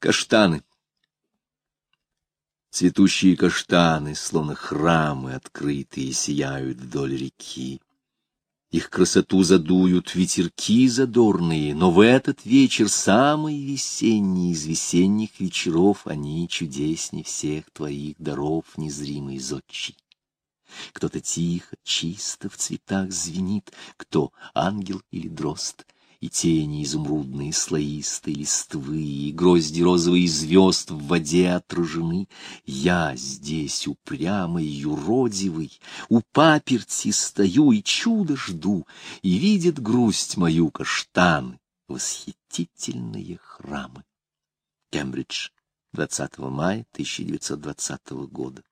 Каштаны. Цветущие каштаны, словно храмы, открытые, сияют вдоль реки. Их красоту задуют ветерки задорные, но в этот вечер, самый весенний из весенних вечеров, они чудеснее всех твоих даров, незримый зодчий. Кто-то тихо, чисто в цветах звенит, кто ангел или дрозд — и тени изумрудные слоистые листвы, и грозди розовые звезд в воде отражены. Я здесь упрямый, юродивый, у паперти стою и чудо жду, и видит грусть мою каштаны, восхитительные храмы. Кембридж, 20 мая 1920 года.